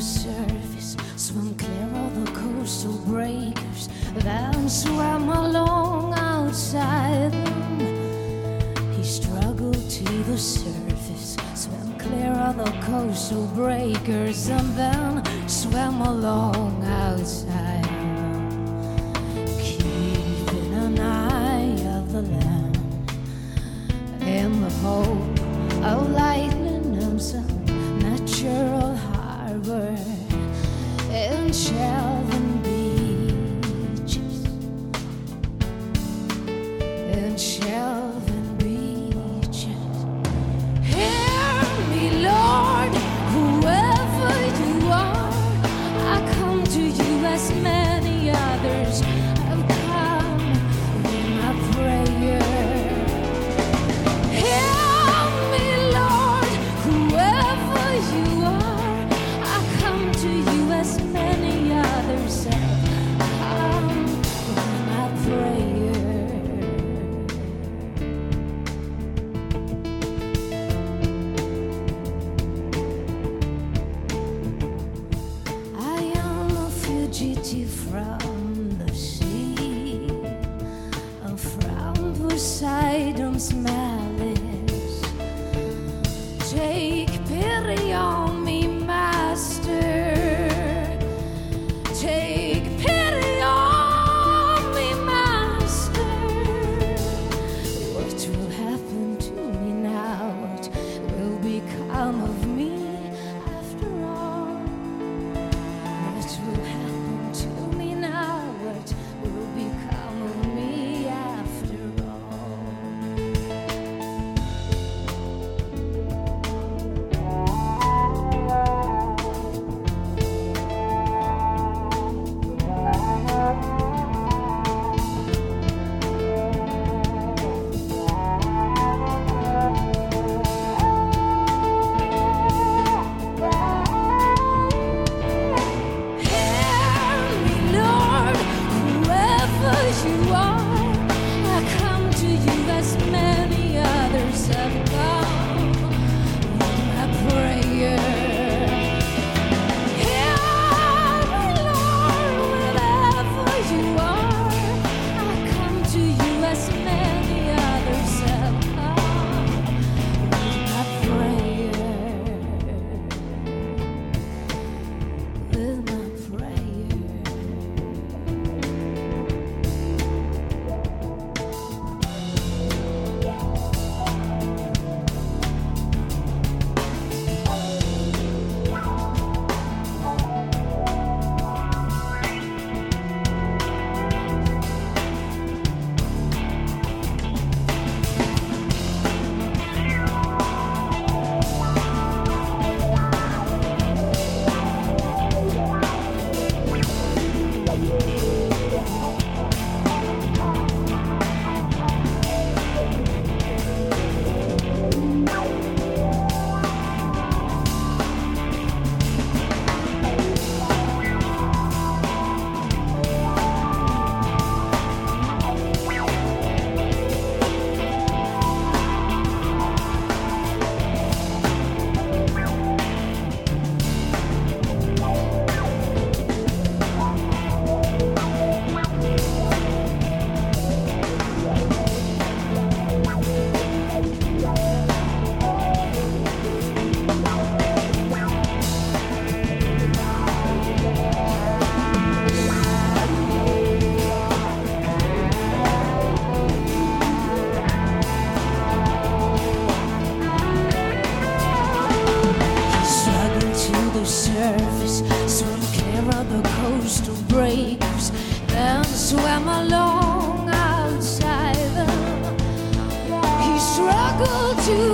surface, swim clear of the coastal breakers, then swam along outside them. He struggled to the surface, swam clear of the coastal breakers, and then swam along tragedy from the sea. A frown Poseidon's silence.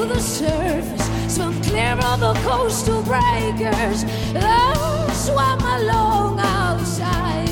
The surface, swam clear of the coastal breakers, then swam along outside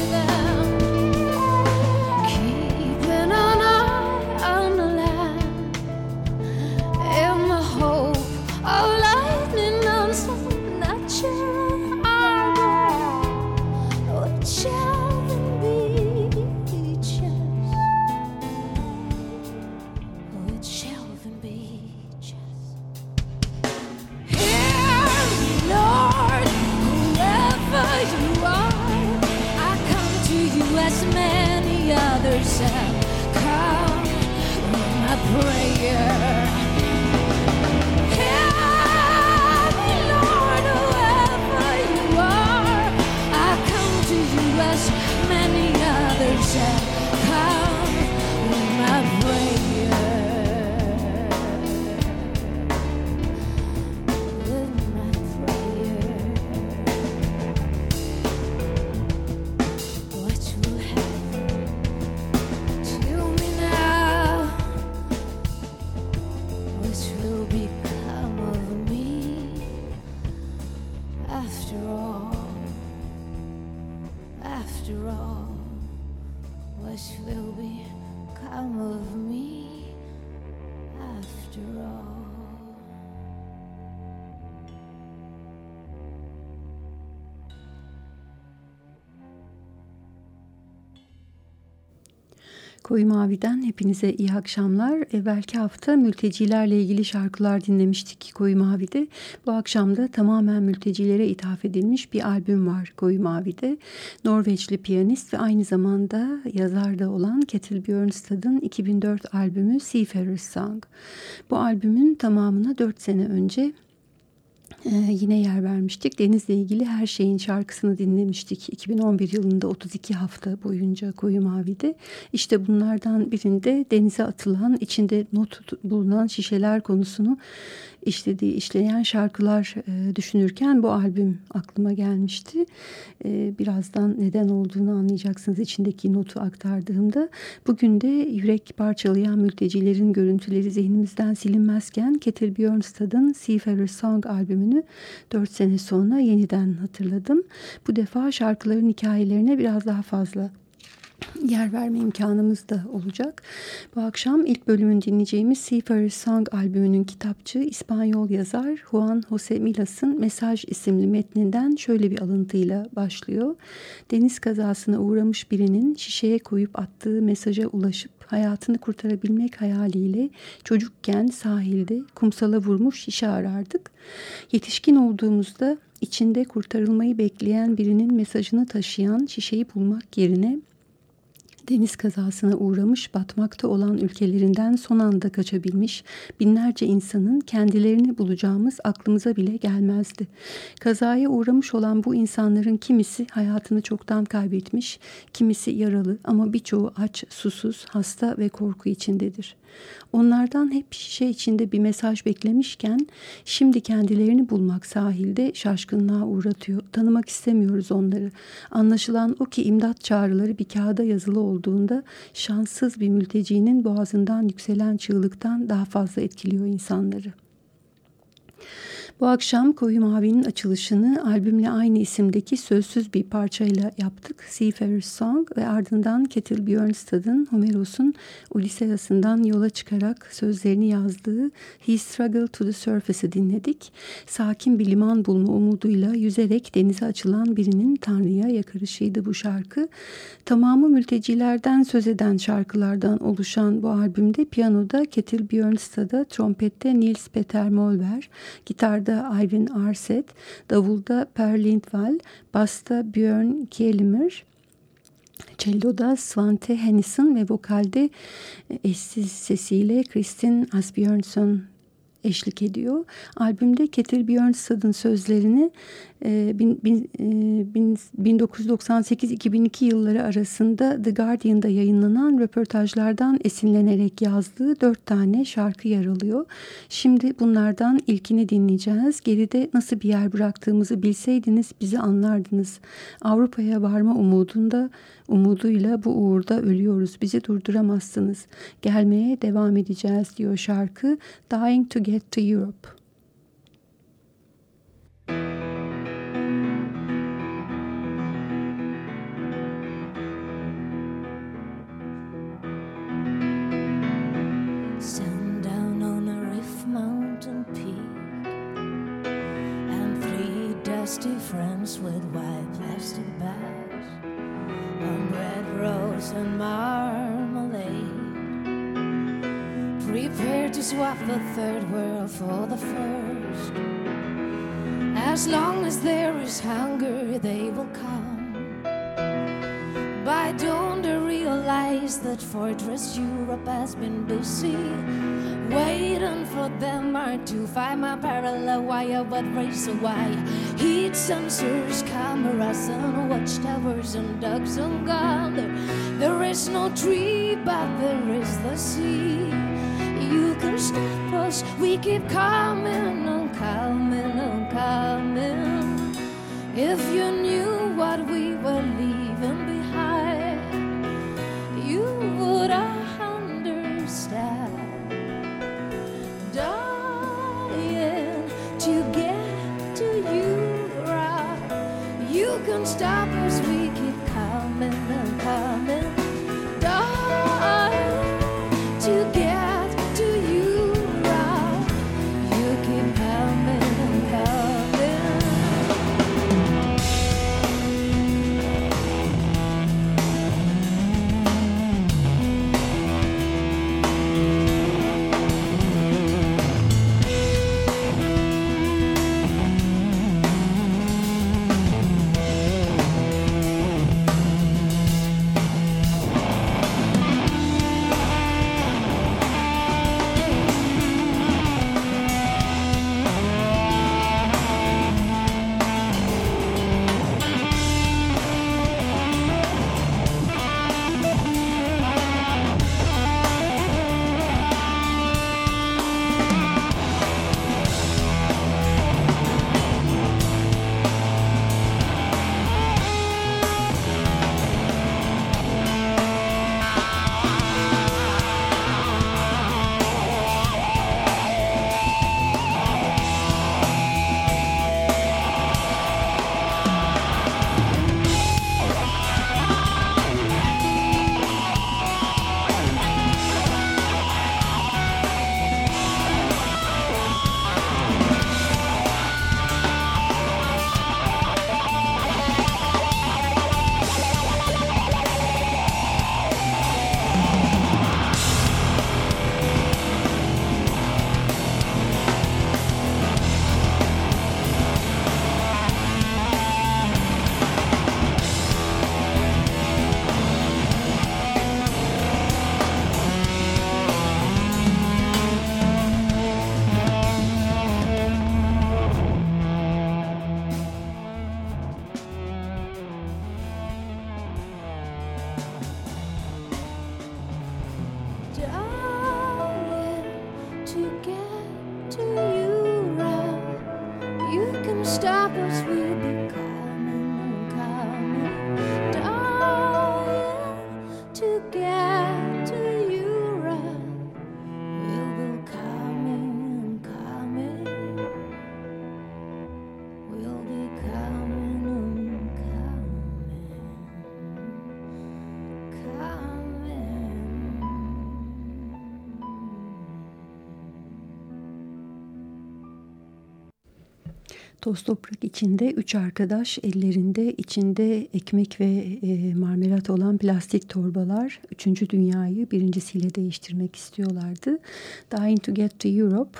Koyu Mavi'den hepinize iyi akşamlar. Evvelki hafta mültecilerle ilgili şarkılar dinlemiştik Koyu Mavi'de. Bu akşam da tamamen mültecilere ithaf edilmiş bir albüm var Koyu Mavi'de. Norveçli piyanist ve aynı zamanda yazar da olan Ketil Björnstad'ın 2004 albümü Seafarer's Song. Bu albümün tamamına 4 sene önce ee, yine yer vermiştik. Denizle ilgili her şeyin şarkısını dinlemiştik. 2011 yılında 32 hafta boyunca Koyu Mavi'de. İşte bunlardan birinde denize atılan, içinde not bulunan şişeler konusunu işlediği, işleyen şarkılar e, düşünürken bu albüm aklıma gelmişti. E, birazdan neden olduğunu anlayacaksınız içindeki notu aktardığımda. Bugün de yürek parçalayan mültecilerin görüntüleri zihnimizden silinmezken Ketil Björnstad'ın Seafarer Song albümünü 4 sene sonra yeniden hatırladım. Bu defa şarkıların hikayelerine biraz daha fazla yer verme imkanımız da olacak. Bu akşam ilk bölümün dinleyeceğimiz Seafarer's Song albümünün kitapçı İspanyol yazar Juan José Milas'ın Mesaj isimli metninden şöyle bir alıntıyla başlıyor. Deniz kazasına uğramış birinin şişeye koyup attığı mesaja ulaşıp hayatını kurtarabilmek hayaliyle çocukken sahilde kumsala vurmuş şişe arardık. Yetişkin olduğumuzda içinde kurtarılmayı bekleyen birinin mesajını taşıyan şişeyi bulmak yerine deniz kazasına uğramış batmakta olan ülkelerinden son anda kaçabilmiş binlerce insanın kendilerini bulacağımız aklımıza bile gelmezdi. Kazaya uğramış olan bu insanların kimisi hayatını çoktan kaybetmiş, kimisi yaralı ama birçoğu aç, susuz, hasta ve korku içindedir. Onlardan hep şişe içinde bir mesaj beklemişken şimdi kendilerini bulmak sahilde şaşkınlığa uğratıyor. Tanımak istemiyoruz onları. Anlaşılan o ki imdat çağrıları bir kağıda yazılı olduğunda şanssız bir mültecinin boğazından yükselen çığlıktan daha fazla etkiliyor insanları. Bu akşam Koyu Mavi'nin açılışını albümle aynı isimdeki sözsüz bir parçayla yaptık. Seafarer's Song ve ardından Ketil Björnstad'ın Homeros'un Ulysses'ından yola çıkarak sözlerini yazdığı He Struggled to the Surface'ı dinledik. Sakin bir liman bulma umuduyla yüzerek denize açılan birinin Tanrı'ya yakarışıydı bu şarkı. Tamamı mültecilerden söz eden şarkılardan oluşan bu albümde piyanoda Ketil Björnstad'a, trompette Nils Peter Molver, gitarda Ivan Arset, davulda Per Lindvall, basta Björn Kjellmer, cello'da Svante Henningsen ve vokalde eşsiz sesiyle Kristin Asbjörnsson eşlik ediyor. Albümde Ketil Björnstad'ın sözlerini 1998-2002 yılları arasında The Guardian'da yayınlanan röportajlardan esinlenerek yazdığı dört tane şarkı yer alıyor. Şimdi bunlardan ilkini dinleyeceğiz. Geride nasıl bir yer bıraktığımızı bilseydiniz bizi anlardınız. Avrupa'ya varma umudunda, umuduyla bu uğurda ölüyoruz. Bizi durduramazsınız. Gelmeye devam edeceğiz diyor şarkı. Dying to get to Europe. Dusty friends with white plastic bags on bread rolls and marmalade. Prepare to swap the third world for the first. As long as there is hunger, they will come. By dawn, realize that Fortress Europe has been busy waiting for them are to find my parallel wire but race away heat sensors cameras and watchtowers and ducks and there, there is no tree but there is the sea. You can stop us. We keep coming and coming and coming. If you knew what we were leaving you would understand dying to get to Europe. You can stop us, Toz toprak içinde üç arkadaş ellerinde içinde ekmek ve e, marmelat olan plastik torbalar üçüncü dünyayı birincisiyle değiştirmek istiyorlardı. Dying to Get to Europe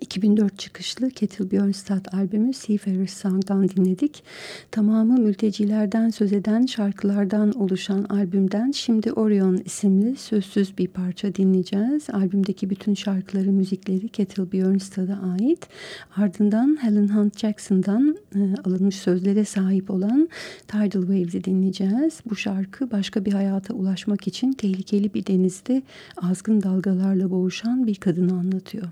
2004 çıkışlı Kettle Björnstad albümü Seafarer's Song'dan dinledik. Tamamı mültecilerden söz eden şarkılardan oluşan albümden şimdi Orion isimli sözsüz bir parça dinleyeceğiz. Albümdeki bütün şarkıları, müzikleri Kettle Björnstad'a ait. Ardından Helen Hunt Jackson'dan e, alınmış sözlere sahip olan Tidal Waves'i dinleyeceğiz. Bu şarkı başka bir hayata ulaşmak için tehlikeli bir denizde azgın dalgalarla boğuşan bir kadını anlatıyor.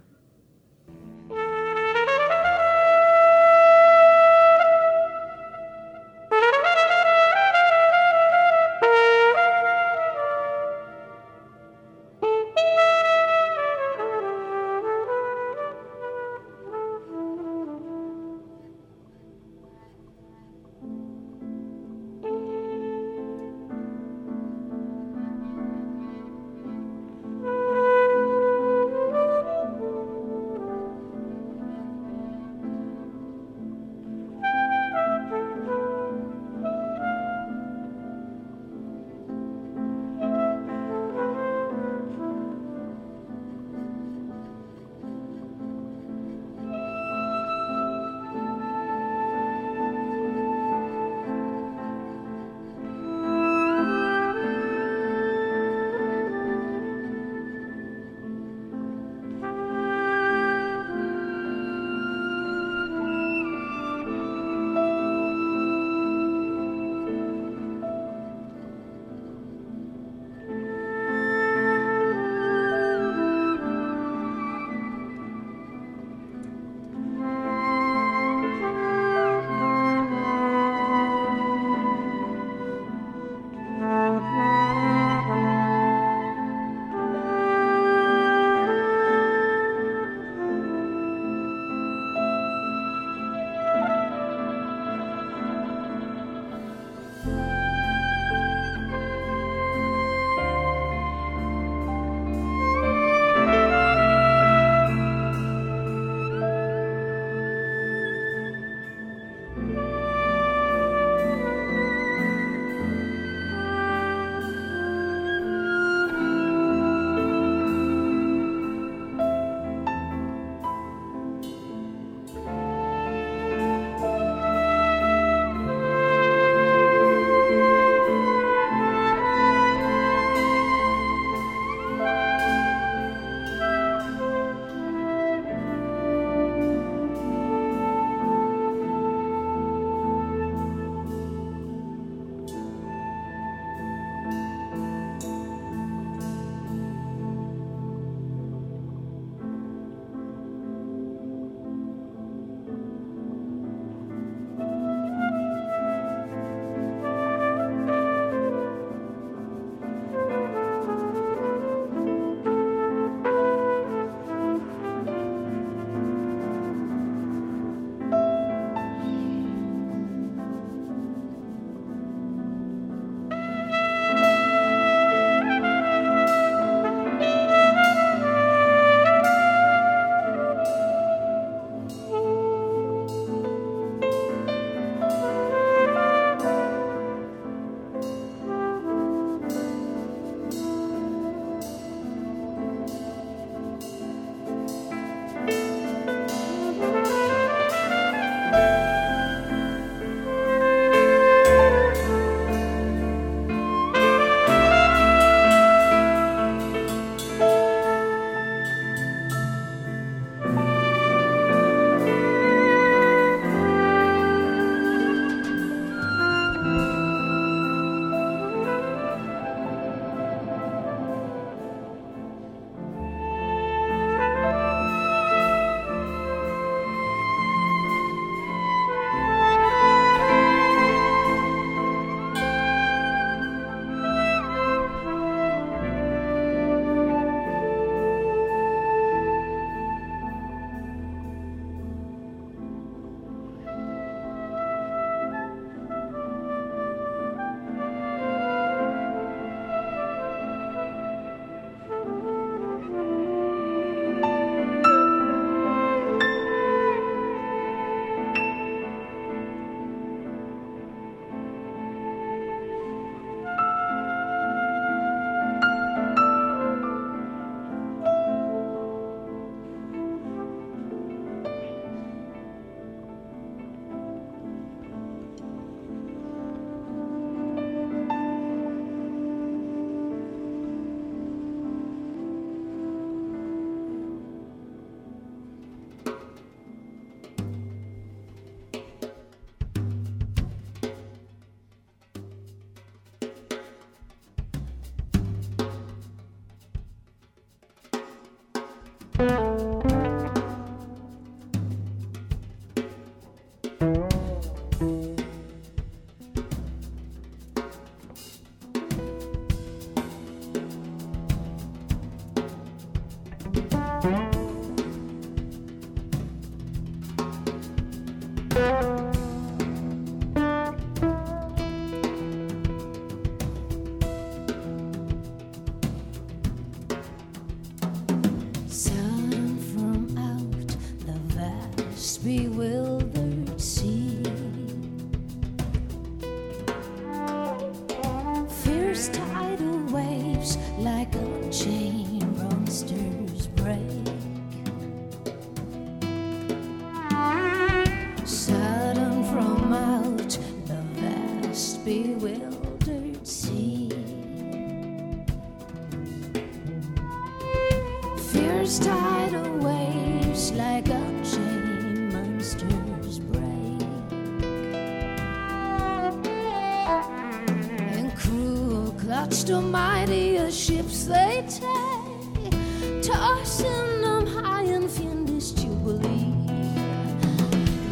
To mighty ships they take, tossing them high in fiendish jubilee,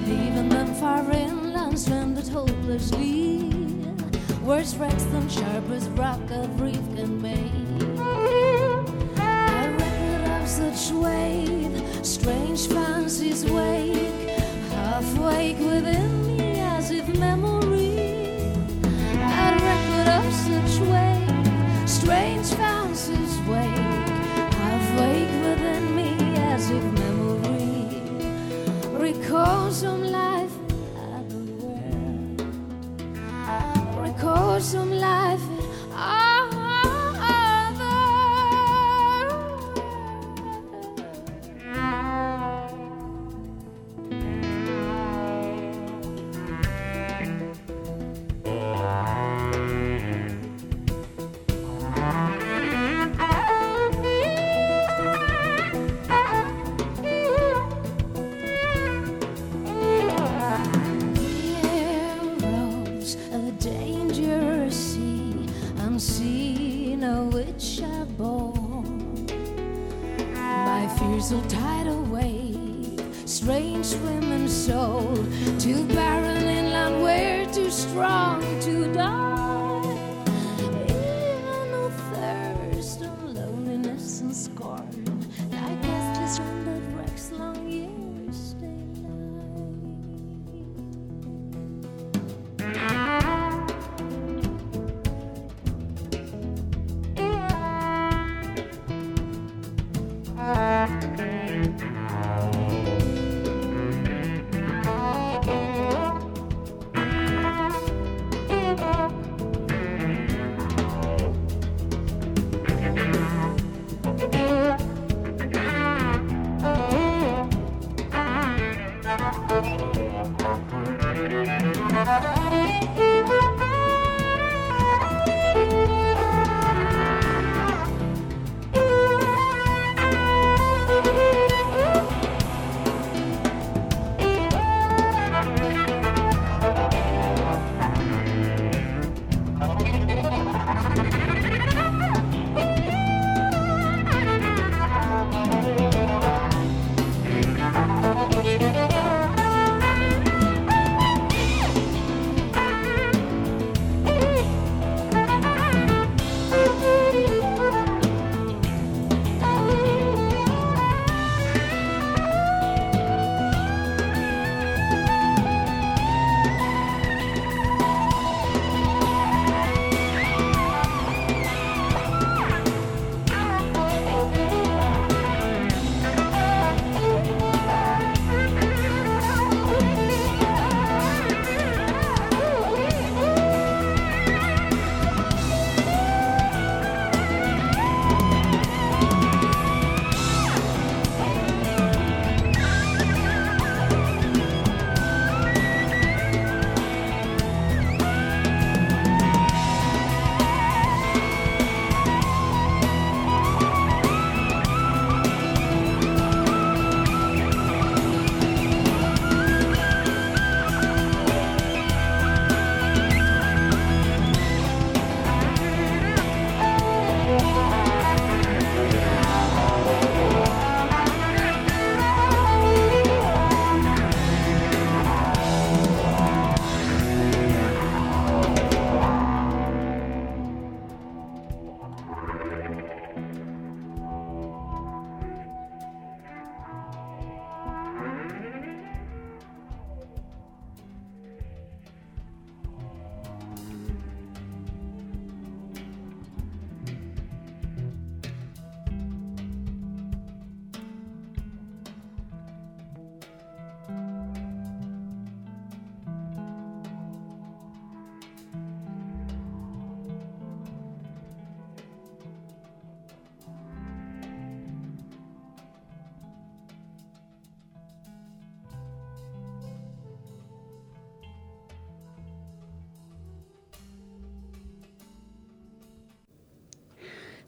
leaving them far inland stranded hopelessly. Worse wrecks than sharpest rock of reef can make. A record of such wave, strange fancies wake, half wake within me as if memory.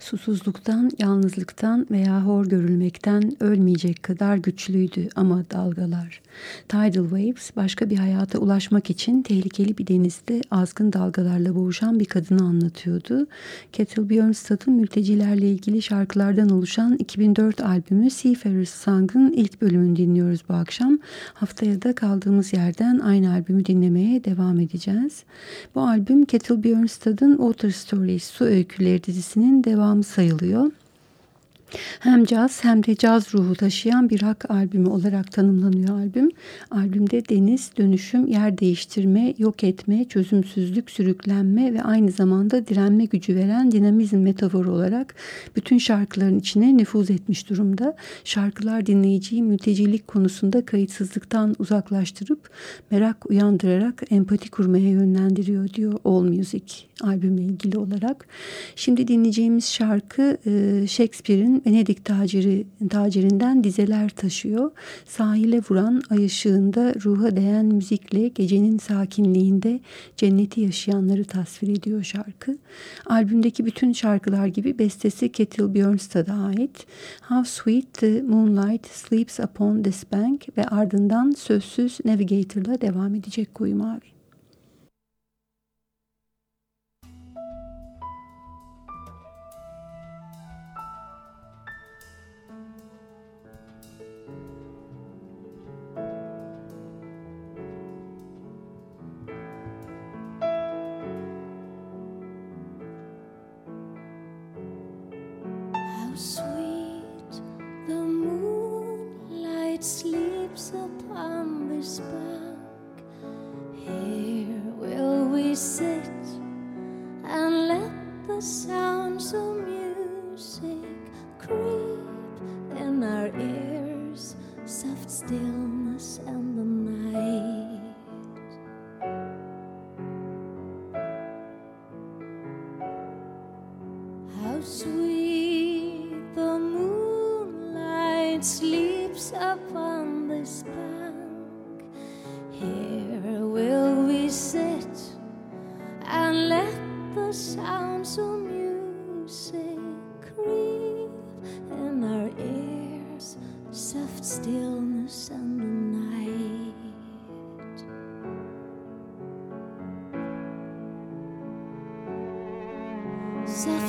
Susuzluktan, yalnızlıktan veya hor görülmekten ölmeyecek kadar güçlüydü ama dalgalar. Tidal Waves başka bir hayata ulaşmak için tehlikeli bir denizde azgın dalgalarla boğuşan bir kadını anlatıyordu. Kettle Björnstad'ın mültecilerle ilgili şarkılardan oluşan 2004 albümü Seafarer's Song'ın ilk bölümünü dinliyoruz bu akşam. Haftaya da kaldığımız yerden aynı albümü dinlemeye devam edeceğiz. Bu albüm Kettle Björnstad'ın Water Stories Su Öyküleri dizisinin devamı sayılıyor. Hem caz hem de caz ruhu taşıyan bir rock albümü olarak tanımlanıyor albüm. Albümde deniz, dönüşüm, yer değiştirme, yok etme, çözümsüzlük, sürüklenme ve aynı zamanda direnme gücü veren dinamizm metaforu olarak bütün şarkıların içine nüfuz etmiş durumda. Şarkılar dinleyiciyi mültecilik konusunda kayıtsızlıktan uzaklaştırıp merak uyandırarak empati kurmaya yönlendiriyor diyor All Music albümle ilgili olarak. Şimdi dinleyeceğimiz şarkı Shakespeare'in Venedik taciri, tacirinden dizeler taşıyor. Sahile vuran ay ışığında ruha değen müzikle gecenin sakinliğinde cenneti yaşayanları tasvir ediyor şarkı. Albümdeki bütün şarkılar gibi bestesi Kettle Björnstad'a ait. How Sweet the Moonlight Sleeps Upon This Bank ve ardından sözsüz Navigator'la devam edecek Koyu Mavi.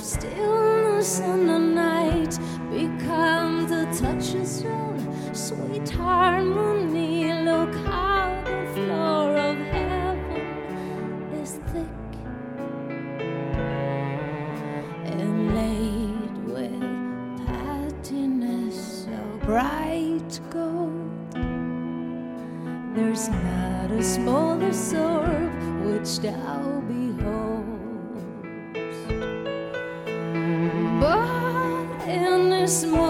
stillness in the night become the touches of sweet harmony. Look how the floor of heaven is thick and laid with pattiness so bright gold. There's not a smaller orb which thou be. this morning.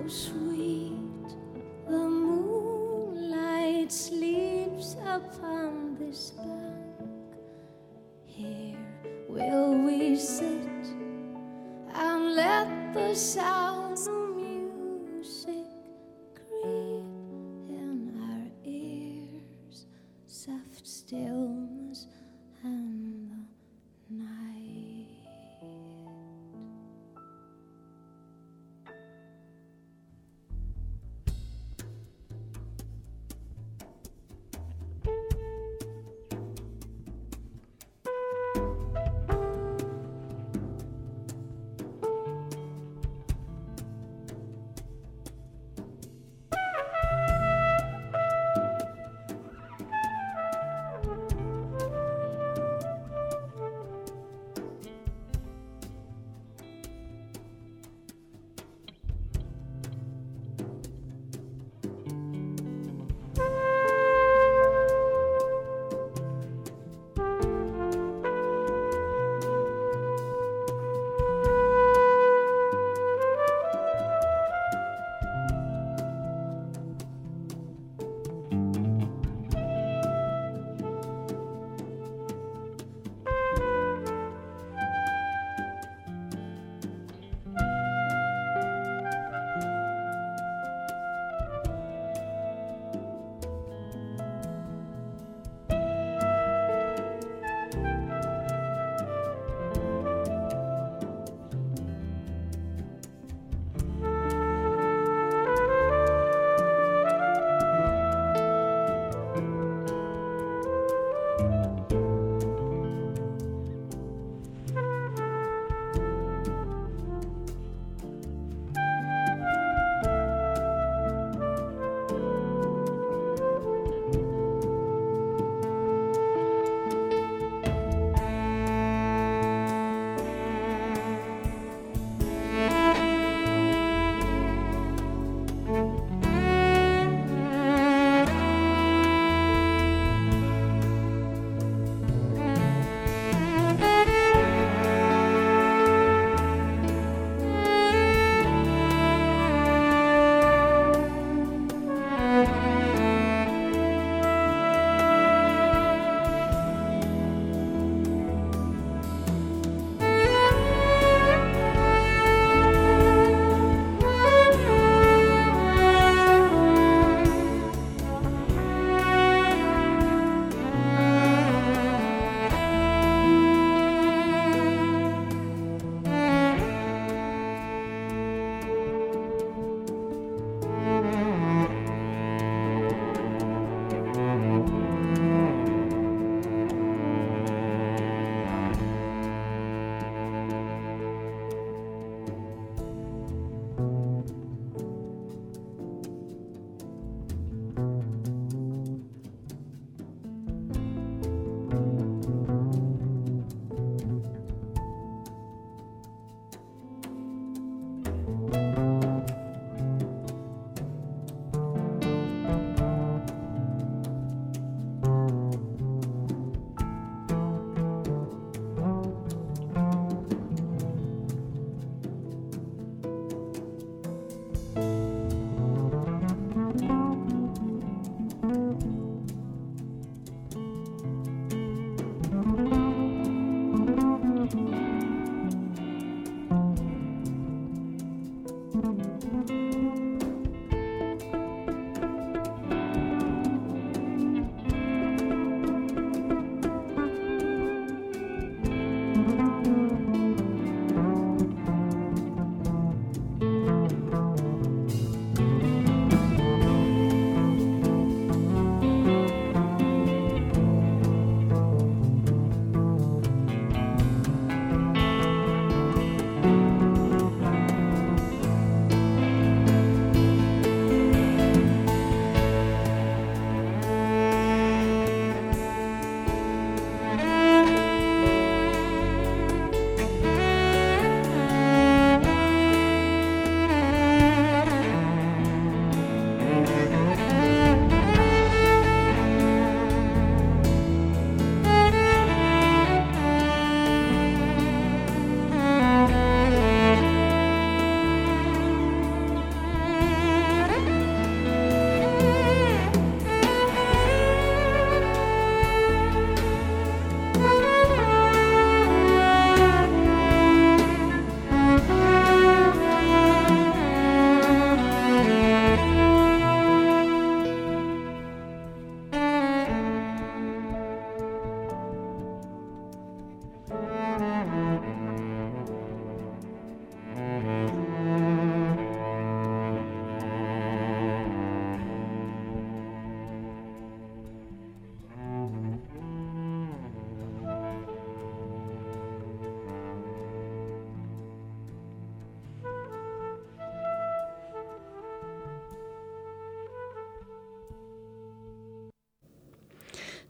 告诉。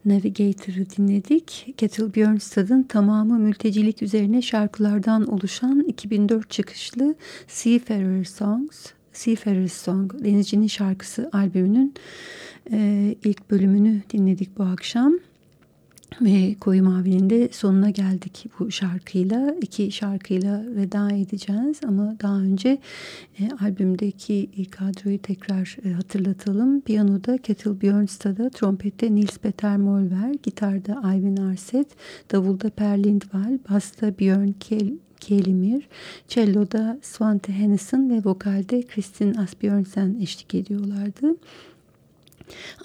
Navigator'ı dinledik. Kettle Björnstad'ın tamamı mültecilik üzerine şarkılardan oluşan 2004 çıkışlı Seafarer Songs, Seafarer's Song, Denizcinin Şarkısı albümünün e, ilk bölümünü dinledik bu akşam. Ve Koyu Mavi'nin de sonuna geldik bu şarkıyla. iki şarkıyla veda edeceğiz ama daha önce e, albümdeki kadroyu tekrar e, hatırlatalım. Piyanoda Ketil Björnstad'a, trompette Nils Peter Molver, gitarda Ivan Arset, davulda Per Lindvall, basta Björn Kel Kelimir, cello'da Svante Hennesson ve vokalde Kristin Asbjörnsen eşlik ediyorlardı.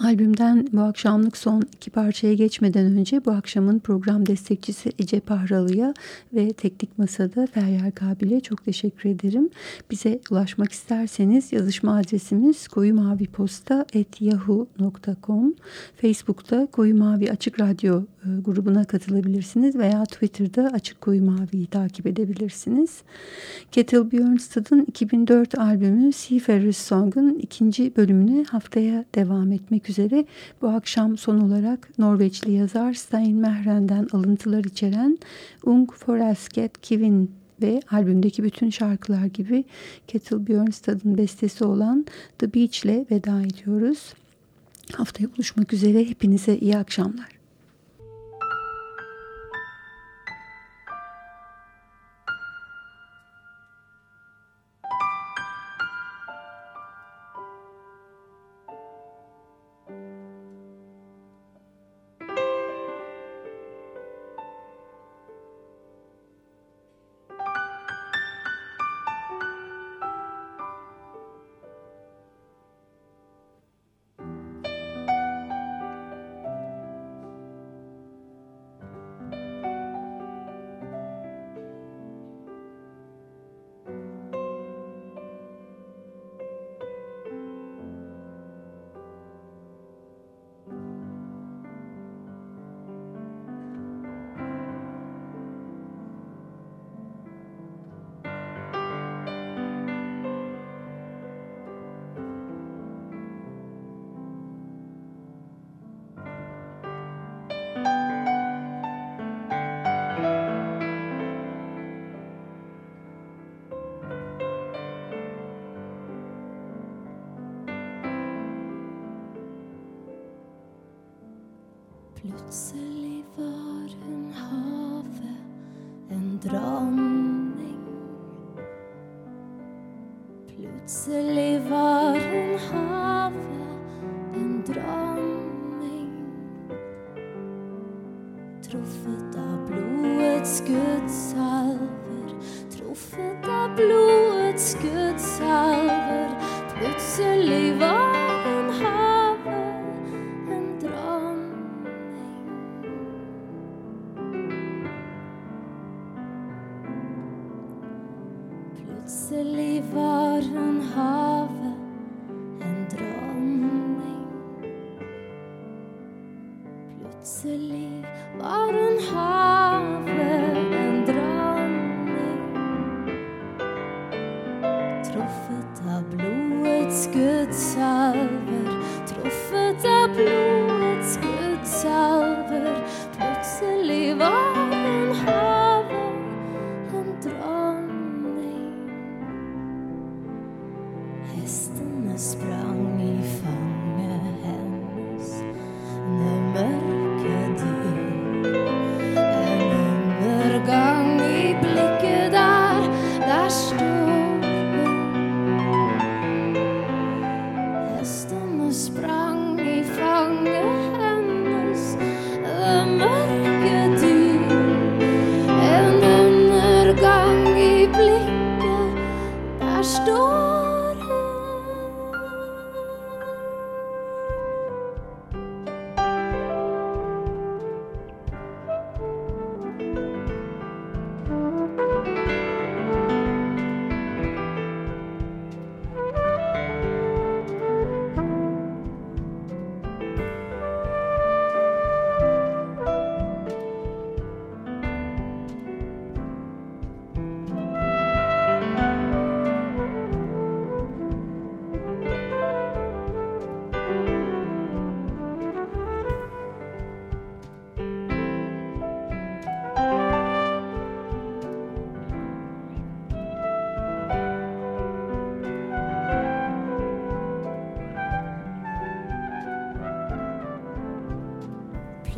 Albümden bu akşamlık son iki parçaya geçmeden önce bu akşamın program destekçisi Ece Pahralı'ya ve Teknik Masa'da Feryal Kabil'e çok teşekkür ederim. Bize ulaşmak isterseniz yazışma adresimiz koyumaviposta.yahoo.com Facebook'ta Koyu Mavi Açık Radyo e, grubuna katılabilirsiniz veya Twitter'da Açık Koyu Mavi'yi takip edebilirsiniz. Kettle Björnstad'ın 2004 albümü Seafarer's Song'un ikinci bölümüne haftaya devam etmek üzere bu akşam son olarak Norveçli yazar Stein Mehren'den alıntılar içeren Ung Forelsket Kivin ve albümdeki bütün şarkılar gibi Kettle Björnstad'ın bestesi olan The Beach ile veda ediyoruz. Haftaya buluşmak üzere hepinize iyi akşamlar. Plutselig var hun havet, en dronning. Plutselig var good salvation.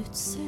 Plutselig var